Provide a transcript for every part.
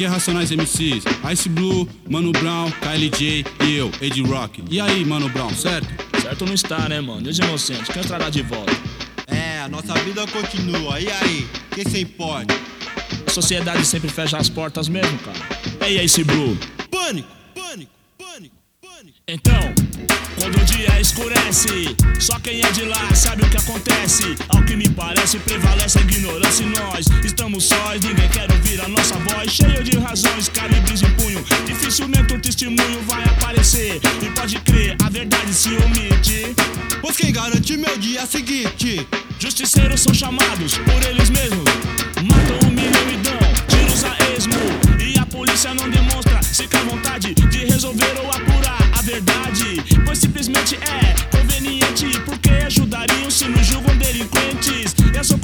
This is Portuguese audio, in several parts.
Aqui é Racionais MCs, Ice Blue, Mano Brown, KLJ e eu, Ed Rock. E aí, Mano Brown, certo? Certo não está, né, mano? Deus inocente, quem trará de volta? É, a nossa vida continua. E aí, quem se importa? A sociedade sempre fecha as portas mesmo, cara. E aí, Ice Blue? Pânico. Então, quando o dia escurece, só quem é de lá sabe o que acontece. Ao que me parece, prevalece a ignorância e nós estamos sós. Ninguém quer ouvir a nossa voz, cheio de razões, calibres em punho. Dificilmente um testemunho vai aparecer. E pode crer, a verdade se omite. Pois quem garante meu dia seguinte? Justiceiros são chamados por eles mesmos.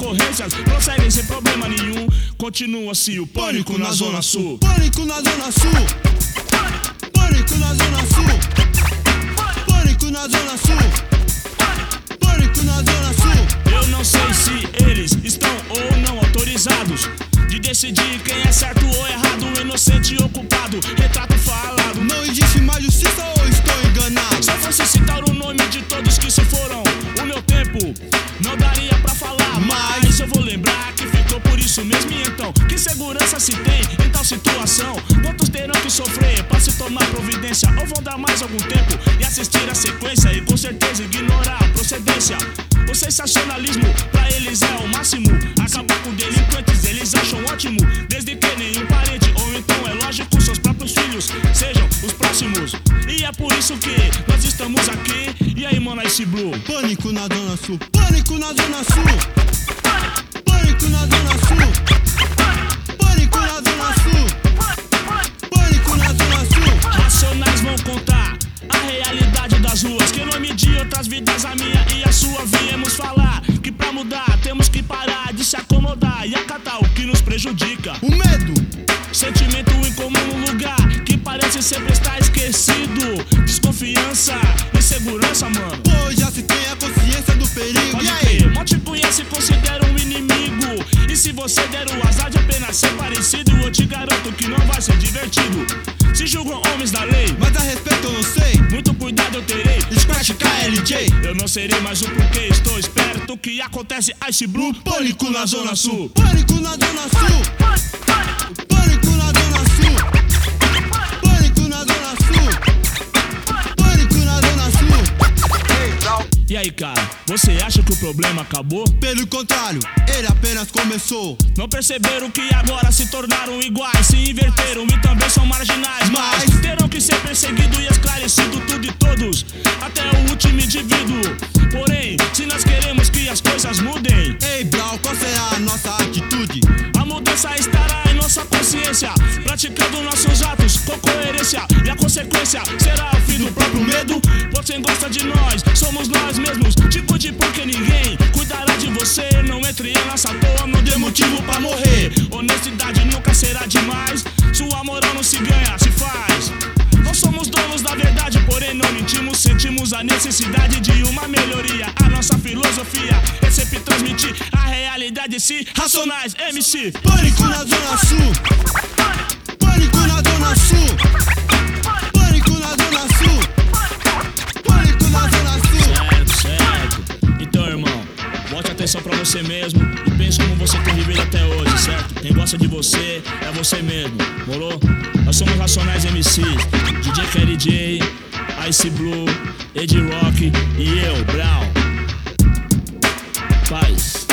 Ocorrências prosseguem sem problema nenhum. Continua-se o pânico na Zona Sul. Pânico na Zona Sul. Pânico na Zona Sul. Pânico na Zona Sul. Pânico na Zona Sul. Segurança se tem em tal situação? Quantos terão que sofrer pra se tomar providência? Ou vão dar mais algum tempo e assistir a sequência? E com certeza ignorar a procedência. O sensacionalismo pra eles é o máximo. Acabar com delinquentes eles acham ótimo. Desde que nenhum parente, ou então é lógico, seus próprios filhos sejam os próximos. E é por isso que nós estamos aqui. E aí, mano, Ice Blue? Pânico na Zona Sul. Pânico na Zona Sul. Pânico na Zona Sul. Outras vidas, a minha e a sua, viemos falar. Que pra mudar temos que parar de se acomodar e acatar o que nos prejudica. O medo. Sentimento incomum no lugar que parece sempre estar esquecido. Desconfiança, insegurança, mano. Pois já se tem a consciência do perigo. Pode E aí? crer, mal te conhece e considera um inimigo. E se você der o azar de apenas ser parecido, eu te garanto que não vai ser divertido. Se julgam homens da lei, Eu não serei mais o porquê, estou esperto que acontece Ice Blue. Pânico na Zona Sul. Pânico na Zona Sul. Pânico na Zona Sul. Pânico na Zona Sul. Pânico na Zona Sul. E aí, cara, você acha que o problema acabou? Pelo contrário, ele apenas começou. Não perceberam que agora se tornaram iguais, se inverteram e também são marginais. Mas Mas- terão que ser perseguido e esclarecido praticando nossos atos com coerência. E a consequência será o fim do próprio medo. Quem gosta de nós, somos nós mesmos. Te cuide porque ninguém cuidará de você. Não entre em nossa toa, não dê motivo pra morrer. Honestidade nunca será demais. A necessidade de uma melhoria. A nossa filosofia é sempre transmitir a realidade se racionais, MC. Pânico na Zona Sul. Pânico na Zona Sul. Pânico na Zona Sul. Pânico na Zona Sul. Certo, certo. Então, irmão, bote atenção pra você mesmo e pense como você tem vivido até hoje, certo? Quem gosta de você é você mesmo, morou? Nós somos Racionais MCs, DJ KLJ, Ice Blue, Ed Rock e eu, Brown. Paz.